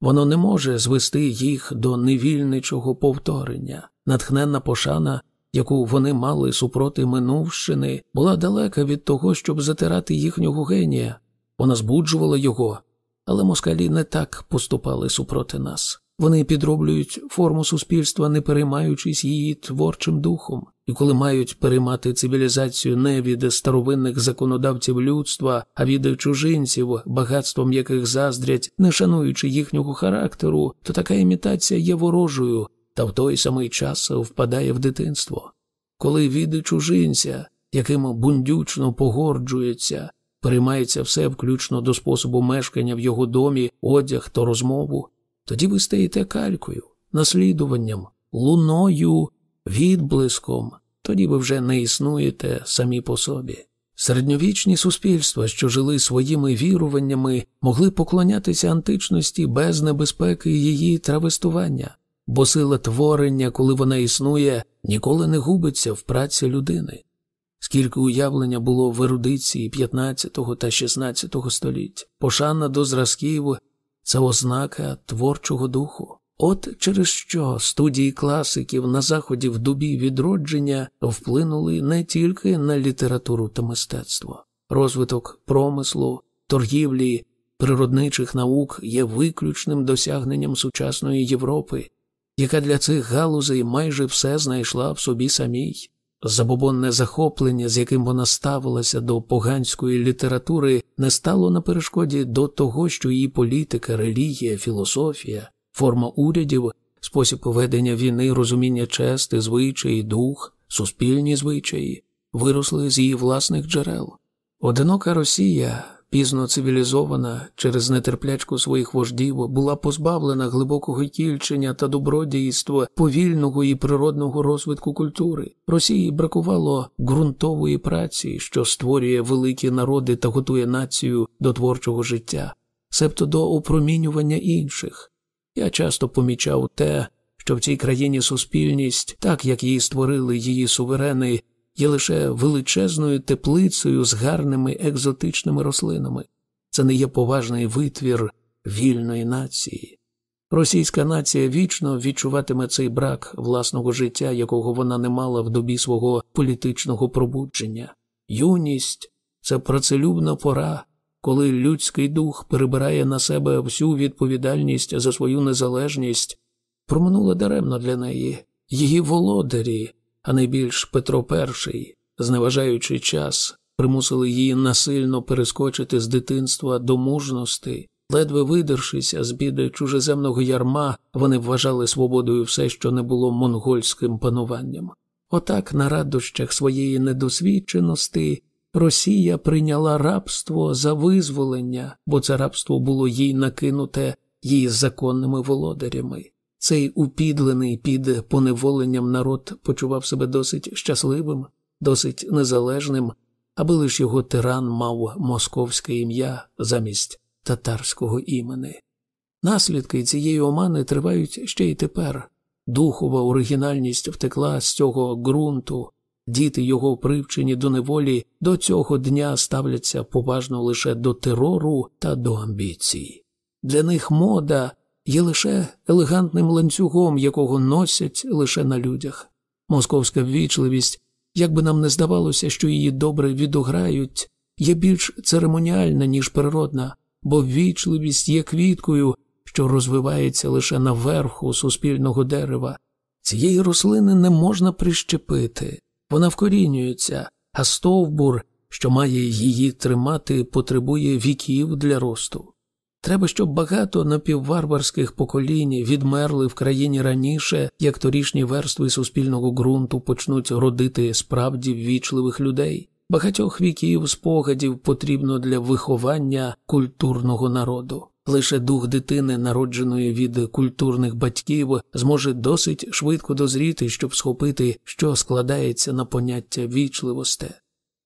Speaker 1: Воно не може звести їх до невільничого повторення. Натхненна пошана, яку вони мали супроти минувщини, була далека від того, щоб затирати їхнього генія. Вона збуджувала його, але москалі не так поступали супроти нас. Вони підроблюють форму суспільства, не переймаючись її творчим духом, і коли мають переймати цивілізацію не від старовинних законодавців людства, а від чужинців, багатством яких заздрять, не шануючи їхнього характеру, то така імітація є ворожою та в той самий час впадає в дитинство. Коли від чужинця, яким бундючно погорджується, переймається все включно до способу мешкання в його домі, одяг та розмову. Тоді ви стаєте калькою, наслідуванням, луною, відблиском, тоді ви вже не існуєте самі по собі. Середньовічні суспільства, що жили своїми віруваннями, могли поклонятися античності без небезпеки її травестування, бо сила творення, коли вона існує, ніколи не губиться в праці людини. Скільки уявлення було в ерудиції 15 та 16 століть, пошана до зразків це ознака творчого духу. От через що студії класиків на заході в дубі відродження вплинули не тільки на літературу та мистецтво. Розвиток промислу, торгівлі, природничих наук є виключним досягненням сучасної Європи, яка для цих галузей майже все знайшла в собі самій. Забобонне захоплення, з яким вона ставилася до поганської літератури, не стало на перешкоді до того, що її політика, релігія, філософія, форма урядів, спосіб поведення війни, розуміння чести, звичаї, дух, суспільні звичаї виросли з її власних джерел. Одинока Росія пізно цивілізована через нетерплячку своїх вождів, була позбавлена глибокого кільчення та добродійства повільного і природного розвитку культури. Росії бракувало ґрунтової праці, що створює великі народи та готує націю до творчого життя, себто до опромінювання інших. Я часто помічав те, що в цій країні суспільність, так як її створили її суверени, є лише величезною теплицею з гарними екзотичними рослинами. Це не є поважний витвір вільної нації. Російська нація вічно відчуватиме цей брак власного життя, якого вона не мала в добі свого політичного пробудження. Юність це працелюбна пора, коли людський дух перебирає на себе всю відповідальність за свою незалежність, проминула даремно для неї її володарі, а найбільш Петро І, зневажаючи час, примусили її насильно перескочити з дитинства до мужності. Ледве видершися з біди чужеземного ярма, вони вважали свободою все, що не було монгольським пануванням. Отак, на радощах своєї недосвідченості, Росія прийняла рабство за визволення, бо це рабство було їй накинуте її законними володарями. Цей упідлений під поневоленням народ почував себе досить щасливим, досить незалежним, аби лиш його тиран мав московське ім'я замість татарського імени. Наслідки цієї омани тривають ще й тепер. Духова оригінальність втекла з цього ґрунту, діти його привчені до неволі до цього дня ставляться поважно лише до терору та до амбіцій. Для них мода є лише елегантним ланцюгом, якого носять лише на людях. Московська ввічливість, як би нам не здавалося, що її добре відограють, є більш церемоніальна, ніж природна, бо ввічливість є квіткою, що розвивається лише наверху суспільного дерева. Цієї рослини не можна прищепити, вона вкорінюється, а стовбур, що має її тримати, потребує віків для росту. Треба, щоб багато напівварварських поколінь відмерли в країні раніше, як торішні верстви суспільного ґрунту почнуть родити справді ввічливих людей. Багатьох віків спогадів потрібно для виховання культурного народу. Лише дух дитини, народженої від культурних батьків, зможе досить швидко дозріти, щоб схопити, що складається на поняття вічливосте.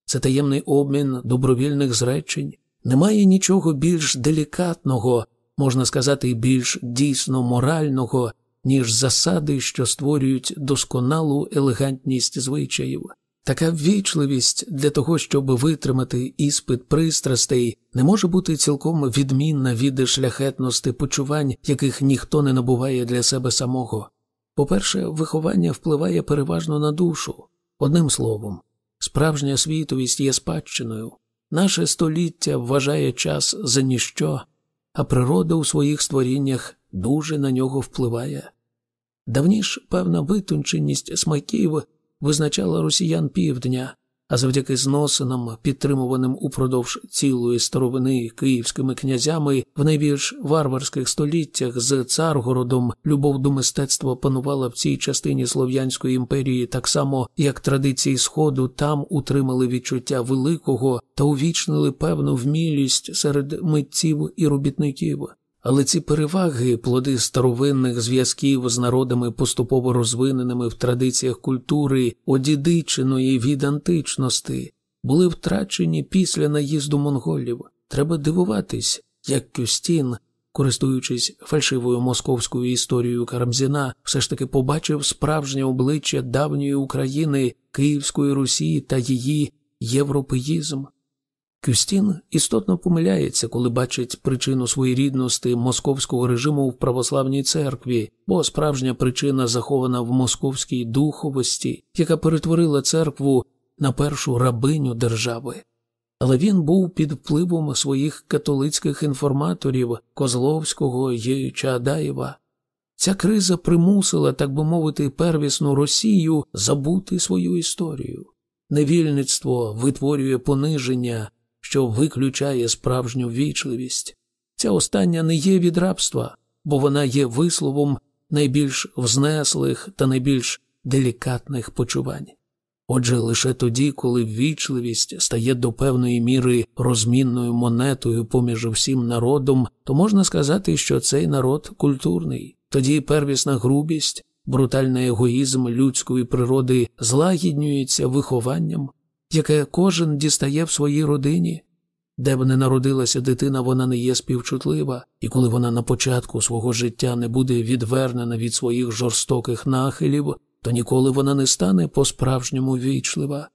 Speaker 1: Це таємний обмін добровільних зречень. Немає нічого більш делікатного, можна сказати, більш дійсно морального, ніж засади, що створюють досконалу елегантність звичаїв. Така ввічливість для того, щоб витримати іспит пристрастей, не може бути цілком відмінна від шляхетності почувань, яких ніхто не набуває для себе самого. По-перше, виховання впливає переважно на душу. Одним словом, справжня світовість є спадщиною. Наше століття вважає час за ніщо, а природа у своїх створіннях дуже на нього впливає. Давніш певна витонченість смаків визначала росіян півдня, а завдяки зносинам, підтримуваним упродовж цілої старовини київськими князями в найбільш варварських століттях з Царгородом любов до мистецтва панувала в цій частині Слов'янської імперії так само, як традиції Сходу там утримали відчуття великого та увічнили певну вмілість серед митців і робітників. Але ці переваги, плоди старовинних зв'язків з народами, поступово розвиненими в традиціях культури, одідиченої від античності, були втрачені після наїзду монголів. Треба дивуватись, як Кюстін, користуючись фальшивою московською історією Карамзіна, все ж таки побачив справжнє обличчя давньої України, Київської Русі та її європеїзм. Кюстін істотно помиляється, коли бачить причину своєрідності московського режиму в православній церкві, бо справжня причина захована в московській духовості, яка перетворила церкву на першу рабиню держави. Але він був під впливом своїх католицьких інформаторів Козловського і Чаадаєва. Ця криза примусила, так би мовити, первісну Росію забути свою історію. Невільництво витворює пониження що виключає справжню вічливість. Ця остання не є від рабства, бо вона є висловом найбільш взнеслих та найбільш делікатних почувань. Отже, лише тоді, коли ввічливість стає до певної міри розмінною монетою поміж всім народом, то можна сказати, що цей народ культурний, тоді первісна грубість, брутальний егоїзм людської природи злагіднюється вихованням, яке кожен дістає в своїй родині. Де б не народилася дитина, вона не є співчутлива, і коли вона на початку свого життя не буде відвернена від своїх жорстоких нахилів, то ніколи вона не стане по-справжньому вічлива.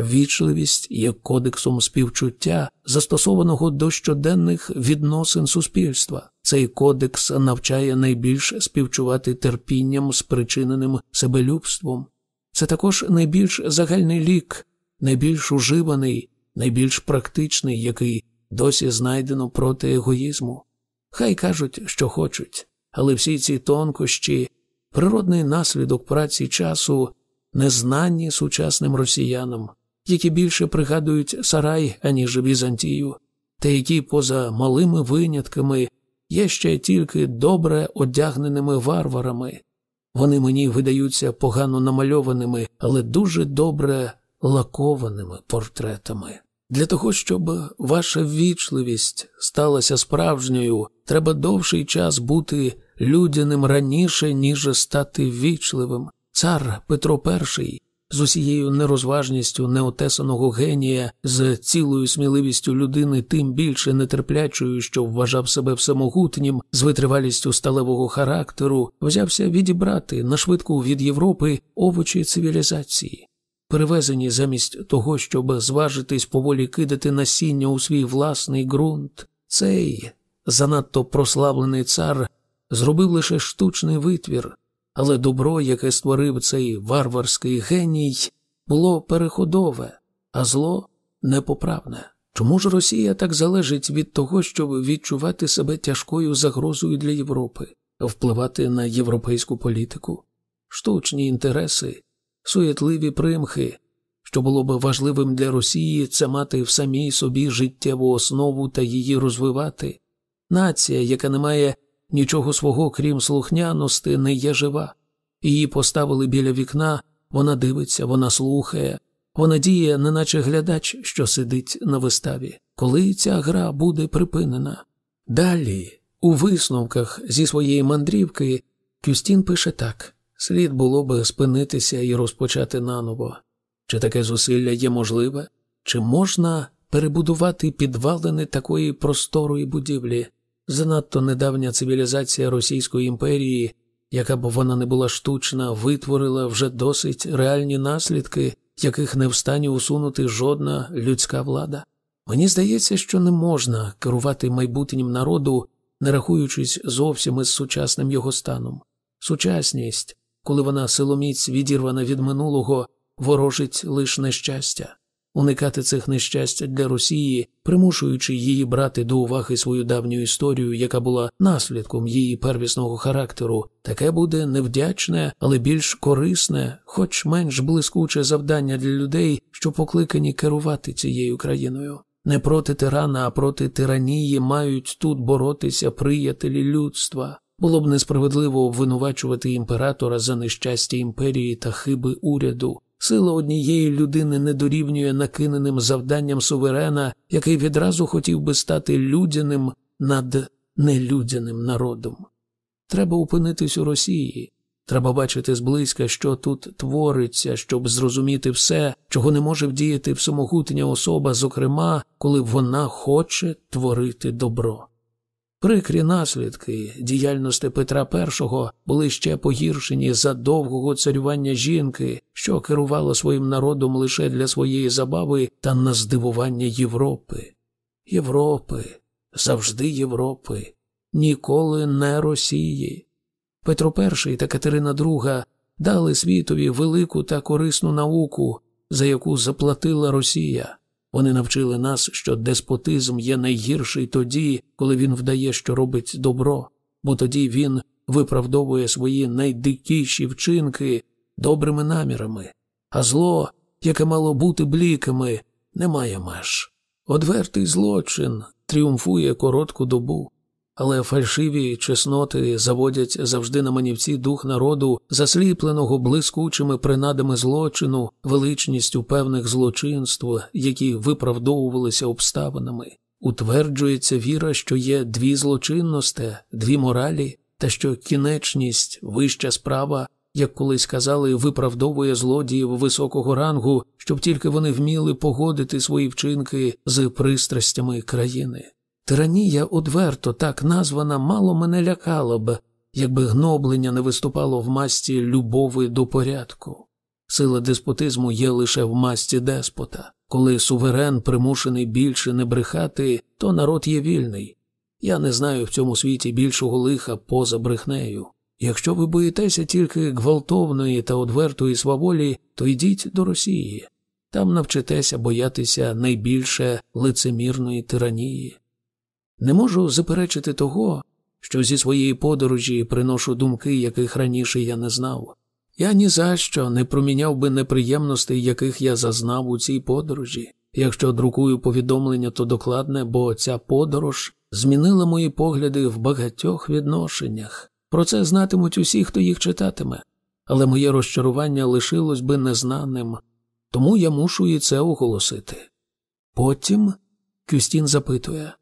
Speaker 1: Вічливість є кодексом співчуття, застосованого до щоденних відносин суспільства. Цей кодекс навчає найбільш співчувати терпінням, спричиненим себелюбством. Це також найбільш загальний лік, найбільш уживаний, найбільш практичний, який досі знайдено проти егоїзму. Хай кажуть, що хочуть, але всі ці тонкощі, природний наслідок праці часу, незнані сучасним росіянам які більше пригадують сарай, аніж Візантію, та які, поза малими винятками, є ще тільки добре одягненими варварами. Вони мені видаються погано намальованими, але дуже добре лакованими портретами. Для того, щоб ваша ввічливість сталася справжньою, треба довший час бути людяним раніше, ніж стати ввічливим. Цар Петро І з усією нерозважністю неотесаного генія, з цілою сміливістю людини, тим більше нетерплячою, що вважав себе всемогутнім, з витривалістю сталевого характеру, взявся відібрати на швидку від Європи овочі цивілізації. Перевезені замість того, щоб зважитись поволі кидати насіння у свій власний ґрунт, цей занадто прославлений цар зробив лише штучний витвір, але добро, яке створив цей варварський геній, було переходове, а зло непоправне. Чому ж Росія так залежить від того, щоб відчувати себе тяжкою загрозою для Європи, впливати на європейську політику, штучні інтереси, суєтливі примхи? Що було б важливим для Росії, це мати в самій собі життєву основу та її розвивати. Нація, яка не має нічого свого, крім слухняності, не є жива. Її поставили біля вікна, вона дивиться, вона слухає, вона діє, неначе глядач, що сидить на виставі. Коли ця гра буде припинена? Далі, у висновках зі своєї мандрівки, Кюстін пише так слід було би спинитися і розпочати наново. Чи таке зусилля є можливе? Чи можна перебудувати підвалини такої просторої будівлі? Занадто недавня цивілізація Російської імперії, яка б вона не була штучна, витворила вже досить реальні наслідки, яких не встані усунути жодна людська влада. Мені здається, що не можна керувати майбутнім народу, не рахуючись зовсім із сучасним його станом. Сучасність, коли вона силоміць відірвана від минулого, ворожить лише нещастя уникати цих нещастя для Росії, примушуючи її брати до уваги свою давню історію, яка була наслідком її первісного характеру, таке буде невдячне, але більш корисне, хоч менш блискуче завдання для людей, що покликані керувати цією країною. Не проти тирана, а проти тиранії мають тут боротися приятелі людства. Було б несправедливо обвинувачувати імператора за нещастя імперії та хиби уряду. Сила однієї людини не дорівнює накиненим завданням суверена, який відразу хотів би стати людяним над нелюдяним народом. Треба опинитись у Росії, треба бачити зблизька, що тут твориться, щоб зрозуміти все, чого не може вдіяти всемогутня особа, зокрема, коли вона хоче творити добро. Прикрі наслідки діяльності Петра І були ще погіршені за довгого царювання жінки, що керувала своїм народом лише для своєї забави та на здивування Європи. Європи, завжди Європи, ніколи не Росії. Петро І та Катерина II дали світові велику та корисну науку, за яку заплатила Росія. Вони навчили нас, що деспотизм є найгірший тоді, коли він вдає, що робить добро, бо тоді він виправдовує свої найдикіші вчинки добрими намірами, а зло, яке мало бути бліками, не має меж. Одвертий злочин тріумфує коротку добу, але фальшиві чесноти заводять завжди на манівці дух народу, засліпленого блискучими принадами злочину, величністю певних злочинств, які виправдовувалися обставинами. Утверджується віра, що є дві злочинності, дві моралі, та що кінечність, вища справа як колись казали, виправдовує злодіїв високого рангу, щоб тільки вони вміли погодити свої вчинки з пристрастями країни. Тиранія одверто так названа мало мене лякала б, якби гноблення не виступало в масті любови до порядку. Сила деспотизму є лише в масті деспота. Коли суверен примушений більше не брехати, то народ є вільний. Я не знаю в цьому світі більшого лиха поза брехнею. Якщо ви боїтеся тільки гвалтовної та одвертої сваволі, то йдіть до Росії. Там навчитеся боятися найбільше лицемірної тиранії. Не можу заперечити того, що зі своєї подорожі приношу думки, яких раніше я не знав. Я ні за що не проміняв би неприємностей, яких я зазнав у цій подорожі. Якщо друкую повідомлення, то докладне, бо ця подорож змінила мої погляди в багатьох відношеннях. Про це знатимуть усі, хто їх читатиме, але моє розчарування лишилось би незнаним, тому я мушу і це оголосити. Потім Кюстін запитує,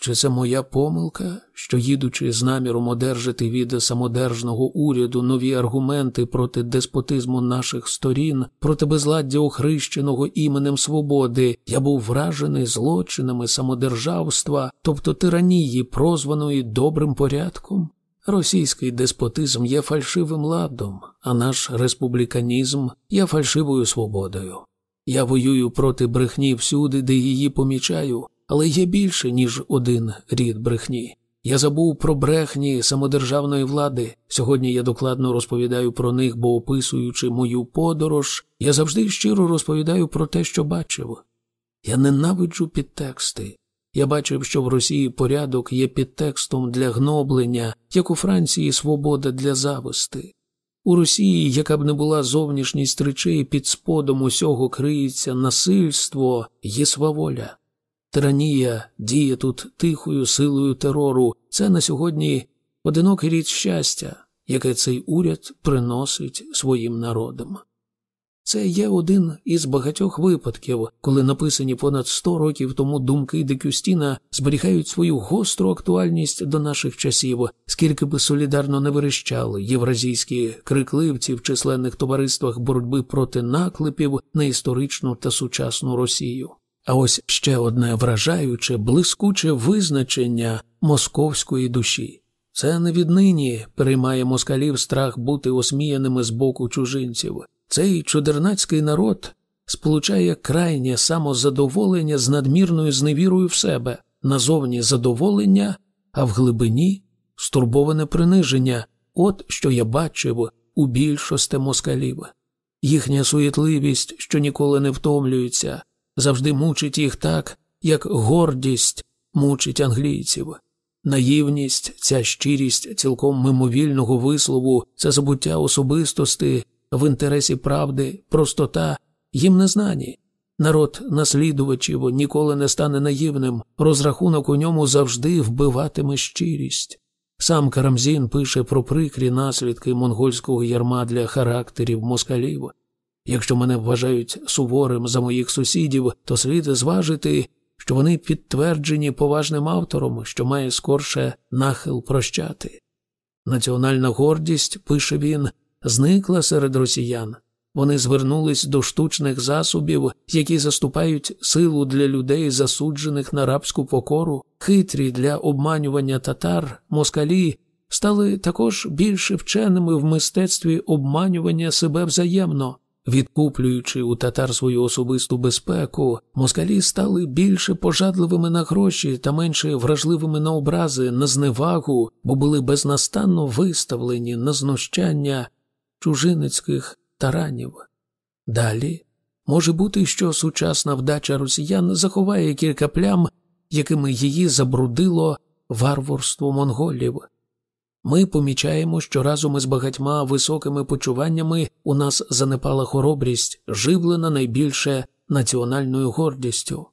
Speaker 1: чи це моя помилка, що, їдучи з наміром одержати від самодержного уряду нові аргументи проти деспотизму наших сторін, проти безладдя охрещеного іменем свободи, я був вражений злочинами самодержавства, тобто тиранії, прозваної добрим порядком? Російський деспотизм є фальшивим ладом, а наш республіканізм є фальшивою свободою. Я воюю проти брехні всюди, де її помічаю, але є більше, ніж один рід брехні. Я забув про брехні самодержавної влади. Сьогодні я докладно розповідаю про них, бо описуючи мою подорож, я завжди щиро розповідаю про те, що бачив. Я ненавиджу підтексти. Я бачив, що в Росії порядок є підтекстом для гноблення, як у Франції свобода для зависти. У Росії, яка б не була зовнішність речей, під сподом усього криється насильство, є сваволя. Тиранія діє тут тихою силою терору. Це на сьогодні одинокий рід щастя, яке цей уряд приносить своїм народам. Це є один із багатьох випадків, коли написані понад сто років тому думки Декюстіна зберігають свою гостру актуальність до наших часів, скільки би солідарно не вирощали євразійські крикливці в численних товариствах боротьби проти наклепів на історичну та сучасну Росію. А ось ще одне вражаюче, блискуче визначення московської душі. Це не віднині переймає москалів страх бути осміяними з боку чужинців. Цей чудернацький народ сполучає крайнє самозадоволення з надмірною зневірою в себе, назовні задоволення, а в глибині стурбоване приниження, от що я бачив у більшості москалів. Їхня суєтливість, що ніколи не втомлюється, завжди мучить їх так, як гордість мучить англійців. Наївність, ця щирість цілком мимовільного вислову, це забуття особистості в інтересі правди, простота їм не знані. Народ наслідувачів ніколи не стане наївним, розрахунок у ньому завжди вбиватиме щирість. Сам Карамзін пише про прикрі наслідки монгольського ярма для характерів москалів. Якщо мене вважають суворим за моїх сусідів, то слід зважити, що вони підтверджені поважним автором, що має скорше нахил прощати. Національна гордість, пише він, зникла серед росіян. Вони звернулись до штучних засобів, які заступають силу для людей, засуджених на рабську покору, хитрі для обманювання татар, москалі стали також більше вченими в мистецтві обманювання себе взаємно. Відкуплюючи у татар свою особисту безпеку, москалі стали більше пожадливими на гроші та менше вражливими на образи, на зневагу, бо були безнастанно виставлені на знущання чужиницьких таранів. Далі може бути, що сучасна вдача росіян заховає кілька плям, якими її забрудило варварство монголів. Ми помічаємо, що разом із багатьма високими почуваннями у нас занепала хоробрість, живлена найбільше національною гордістю.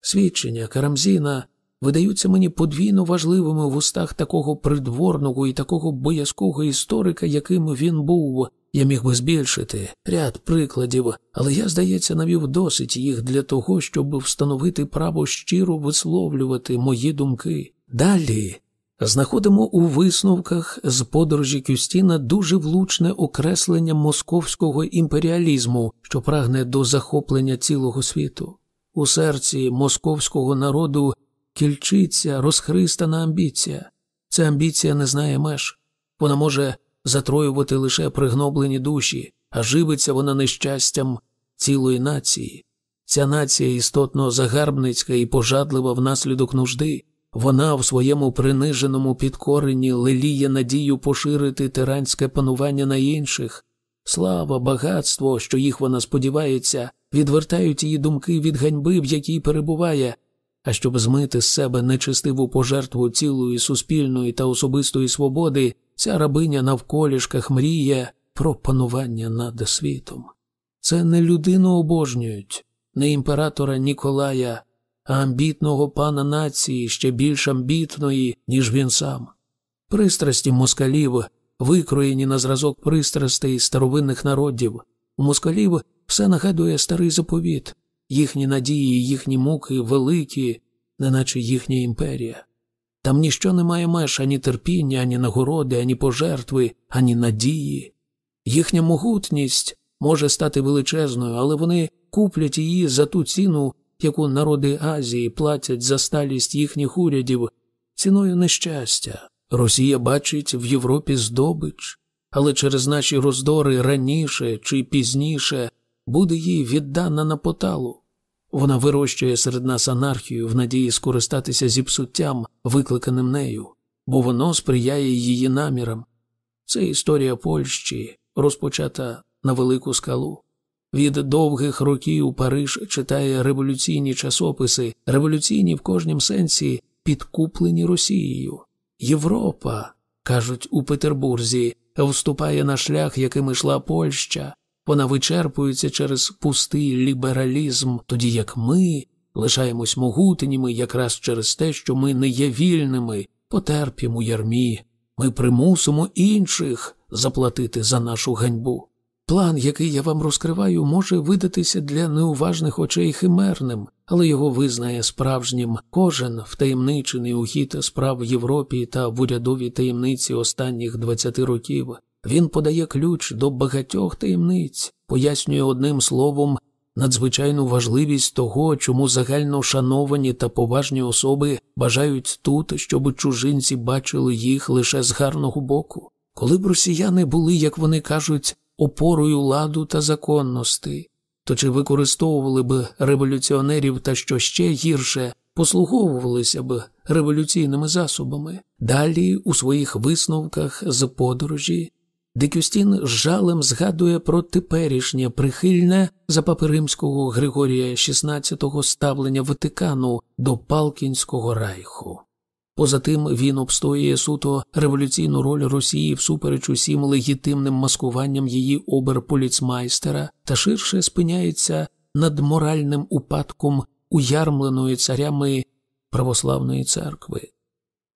Speaker 1: Свідчення Карамзіна видаються мені подвійно важливими в устах такого придворного і такого боязкого історика, яким він був. Я міг би збільшити ряд прикладів, але я, здається, навів досить їх для того, щоб встановити право щиро висловлювати мої думки. Далі знаходимо у висновках з подорожі Кюстіна дуже влучне окреслення московського імперіалізму, що прагне до захоплення цілого світу. У серці московського народу кільчиться розхристана амбіція. Ця амбіція не знає меж. Вона може затроювати лише пригноблені душі, а живиться вона нещастям цілої нації. Ця нація істотно загарбницька і пожадлива внаслідок нужди. Вона в своєму приниженому підкоренні леліє надію поширити тиранське панування на інших. Слава, багатство, що їх вона сподівається, відвертають її думки від ганьби, в якій перебуває, а щоб змити з себе нечистиву пожертву цілої суспільної та особистої свободи, ця рабиня на вколішках мріє про панування над світом. Це не людину обожнюють, не імператора Ніколая, амбітного пана нації ще більш амбітної, ніж він сам. Пристрасті москалів, викроєні на зразок пристрастей старовинних народів, у москалів все нагадує старий заповіт, їхні надії, їхні муки великі, неначе їхня імперія. Там ніщо не має меж ані терпіння, ані нагороди, ані пожертви, ані надії. Їхня могутність може стати величезною, але вони куплять її за ту ціну, яку народи Азії платять за сталість їхніх урядів, ціною нещастя. Росія бачить в Європі здобич, але через наші роздори раніше чи пізніше буде їй віддана на поталу. Вона вирощує серед нас анархію в надії скористатися зіпсуттям, викликаним нею, бо воно сприяє її намірам. Це історія Польщі, розпочата на велику скалу. Від довгих років Париж читає революційні часописи, революційні в кожнім сенсі підкуплені Росією. Європа, кажуть у Петербурзі, вступає на шлях, яким йшла Польща. Вона вичерпується через пустий лібералізм, тоді як ми лишаємось могутніми якраз через те, що ми не є вільними, потерпімо ярмі, ми примусимо інших заплатити за нашу ганьбу. План, який я вам розкриваю, може видатися для неуважних очей химерним, але його визнає справжнім кожен втаємничений у хід справ в Європі та в урядовій таємниці останніх 20 років. Він подає ключ до багатьох таємниць, пояснює одним словом надзвичайну важливість того, чому загально шановані та поважні особи бажають тут, щоб чужинці бачили їх лише з гарного боку. Коли б росіяни були, як вони кажуть, опорою ладу та законності, то чи використовували б революціонерів та що ще гірше, послуговувалися б революційними засобами? Далі у своїх висновках з подорожі Дикюстін з жалем згадує про теперішнє прихильне за папи римського Григорія XVI ставлення Ватикану до Палкінського райху. Поза тим він обстоює суто революційну роль Росії всупереч усім легітимним маскуванням її оберполіцмайстера та ширше спиняється над моральним упадком уярмленої царями православної церкви.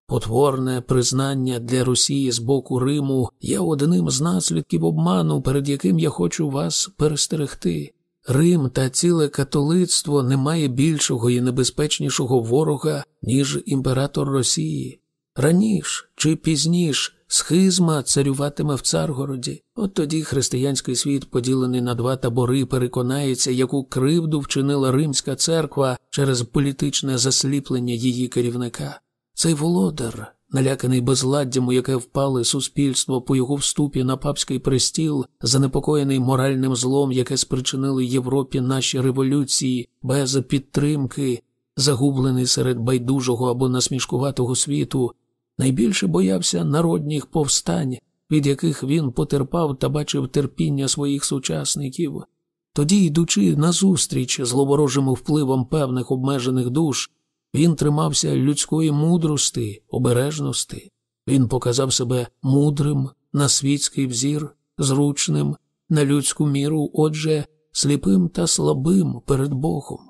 Speaker 1: Потворне признання для Росії з боку Риму є одним з наслідків обману, перед яким я хочу вас перестерегти. Рим та ціле католицтво не має більшого і небезпечнішого ворога, ніж імператор Росії. Раніш чи пізніш схизма царюватиме в Царгороді. От тоді християнський світ, поділений на два табори, переконається, яку кривду вчинила римська церква через політичне засліплення її керівника. Цей володар, наляканий безладдям, у яке впали суспільство по його вступі на папський престіл, занепокоєний моральним злом, яке спричинили Європі наші революції, без підтримки, загублений серед байдужого або насмішкуватого світу, найбільше боявся народніх повстань, від яких він потерпав та бачив терпіння своїх сучасників. Тоді, йдучи назустріч зловорожим впливом певних обмежених душ, він тримався людської мудрости, обережності. Він показав себе мудрим на світський взір, зручним, на людську міру, отже, сліпим та слабим перед Богом.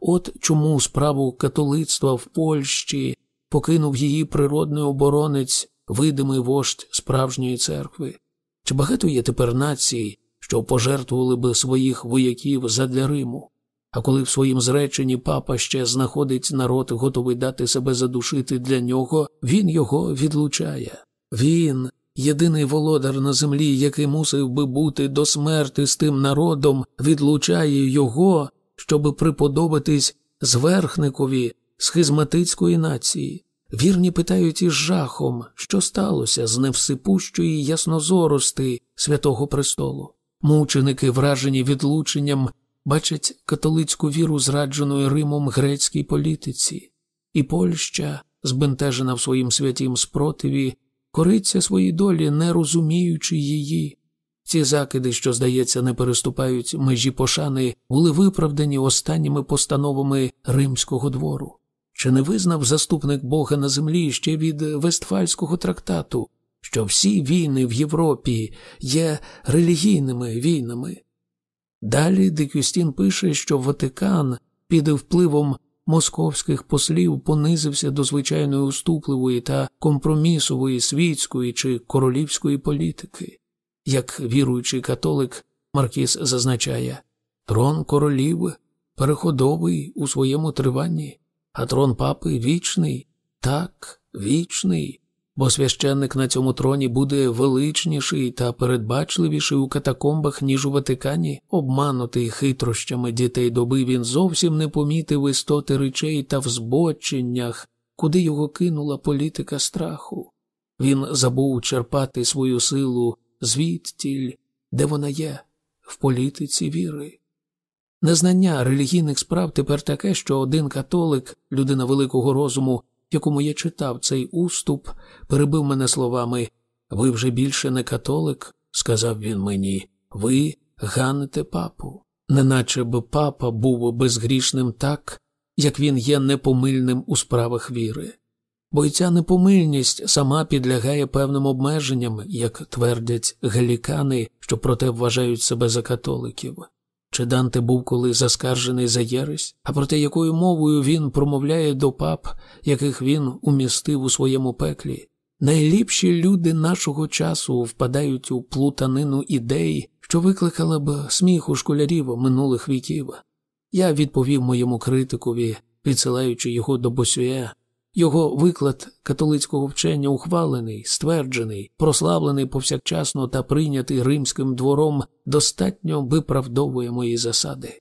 Speaker 1: От чому справу католицтва в Польщі покинув її природний оборонець, видимий вождь справжньої церкви. Чи багато є тепер націй, що пожертвували би своїх вояків задля Риму? А коли в своїм зреченні папа ще знаходить народ, готовий дати себе задушити для нього, він його відлучає. Він, єдиний володар на землі, який мусив би бути до смерти з тим народом, відлучає його, щоб приподобатись зверхникові схизматицької нації. Вірні питають із жахом, що сталося з невсипущої яснозорости святого престолу. Мученики, вражені відлученням, бачать католицьку віру зрадженою Римом грецькій політиці, і Польща, збентежена в своїм святім спротиві, кориться своїй долі, не розуміючи її. Ці закиди, що, здається, не переступають межі пошани, були виправдані останніми постановами римського двору. Чи не визнав заступник Бога на землі ще від Вестфальського трактату, що всі війни в Європі є релігійними війнами? Далі Дикюстін пише, що Ватикан під впливом московських послів понизився до звичайної уступливої та компромісової світської чи королівської політики. Як віруючий католик, Маркіс зазначає, трон королів переходовий у своєму триванні, а трон папи вічний, так, вічний, бо священник на цьому троні буде величніший та передбачливіший у катакомбах, ніж у Ватикані, обманутий хитрощами дітей доби, він зовсім не помітив істоти речей та в збоченнях, куди його кинула політика страху. Він забув черпати свою силу звідтіль, де вона є, в політиці віри. Незнання релігійних справ тепер таке, що один католик, людина великого розуму, якому я читав цей уступ, перебив мене словами Ви вже більше не католик, сказав він мені, ви ганите папу, неначе б папа був безгрішним так, як він є непомильним у справах віри. Бо й ця непомильність сама підлягає певним обмеженням, як твердять галікани, що проте вважають себе за католиків. Чи Данте був коли заскаржений за єресь, а проте якою мовою він промовляє до пап, яких він умістив у своєму пеклі? Найліпші люди нашого часу впадають у плутанину ідей, що викликала б сміх у школярів минулих віків. Я відповів моєму критикові, підсилаючи його до Босює, його виклад католицького вчення ухвалений, стверджений, прославлений повсякчасно та прийнятий римським двором, достатньо виправдовує мої засади.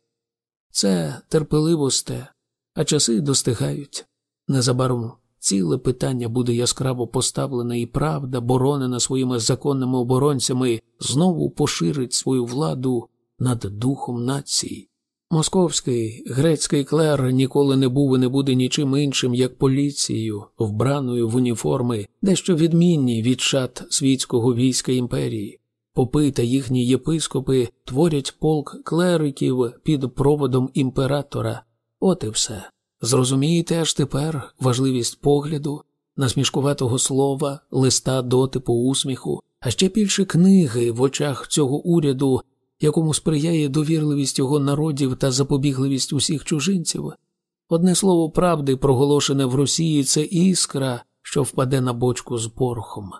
Speaker 1: Це терпеливосте, а часи достигають. Незабаром ціле питання буде яскраво поставлене, і правда, боронена своїми законними оборонцями, знову поширить свою владу над духом нації. Московський грецький клер ніколи не був і не буде нічим іншим, як поліцією, вбраною в уніформи, дещо відмінні від шат світського війська імперії. Попи та їхні єпископи творять полк клериків під проводом імператора. От і все. Зрозумієте аж тепер важливість погляду, насмішкуватого слова, листа дотипу усміху, а ще більше книги в очах цього уряду якому сприяє довірливість його народів та запобігливість усіх чужинців. Одне слово правди, проголошене в Росії, це іскра, що впаде на бочку з порохом.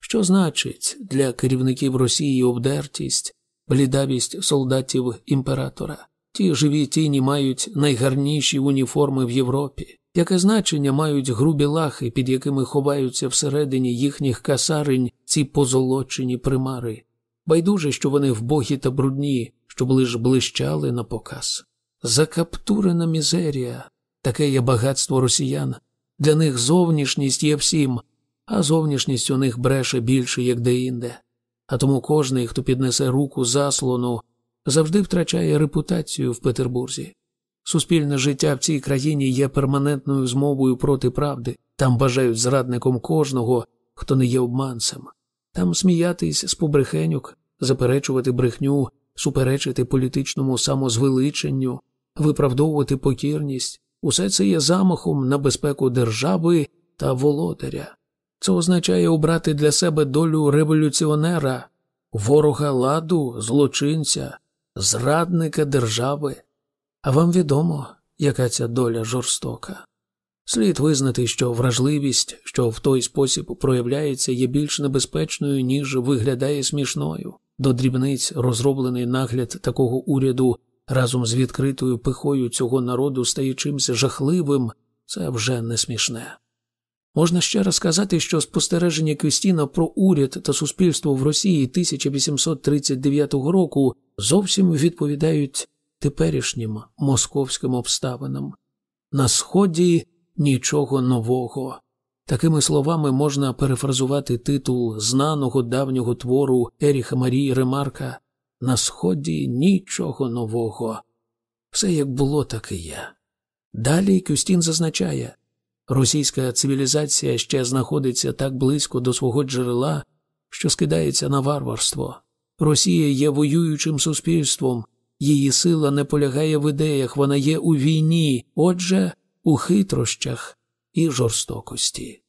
Speaker 1: Що значить для керівників Росії обдертість, блідавість солдатів імператора? Ті живі тіні мають найгарніші уніформи в Європі. Яке значення мають грубі лахи, під якими ховаються всередині їхніх касарень ці позолочені примари? Байдуже, що вони вбогі та брудні, щоб лиш блищали на показ. Закаптурена мізерія, таке є багатство росіян. Для них зовнішність є всім, а зовнішність у них бреше більше, як деінде. А тому кожний, хто піднесе руку заслону, завжди втрачає репутацію в Петербурзі. Суспільне життя в цій країні є перманентною змовою проти правди, там бажають зрадником кожного, хто не є обманцем. Там сміятись з побрехенюк, заперечувати брехню, суперечити політичному самозвеличенню, виправдовувати покірність усе це є замахом на безпеку держави та володаря. Це означає обрати для себе долю революціонера, ворога ладу, злочинця, зрадника держави. А вам відомо, яка ця доля жорстока. Слід визнати, що вражливість, що в той спосіб проявляється, є більш небезпечною, ніж виглядає смішною. До дрібниць розроблений нагляд такого уряду разом з відкритою пихою цього народу стає чимось жахливим, це вже не смішне. Можна ще раз сказати, що спостереження Кюстіна про уряд та суспільство в Росії 1839 року зовсім відповідають теперішнім московським обставинам. На сході нічого нового. Такими словами можна перефразувати титул знаного давнього твору Еріха Марії Ремарка На сході нічого нового. Все як було, так і є. Далі Кюстін зазначає російська цивілізація ще знаходиться так близько до свого джерела, що скидається на варварство. Росія є воюючим суспільством, її сила не полягає в ідеях, вона є у війні, отже, у хитрощах і жорстокості.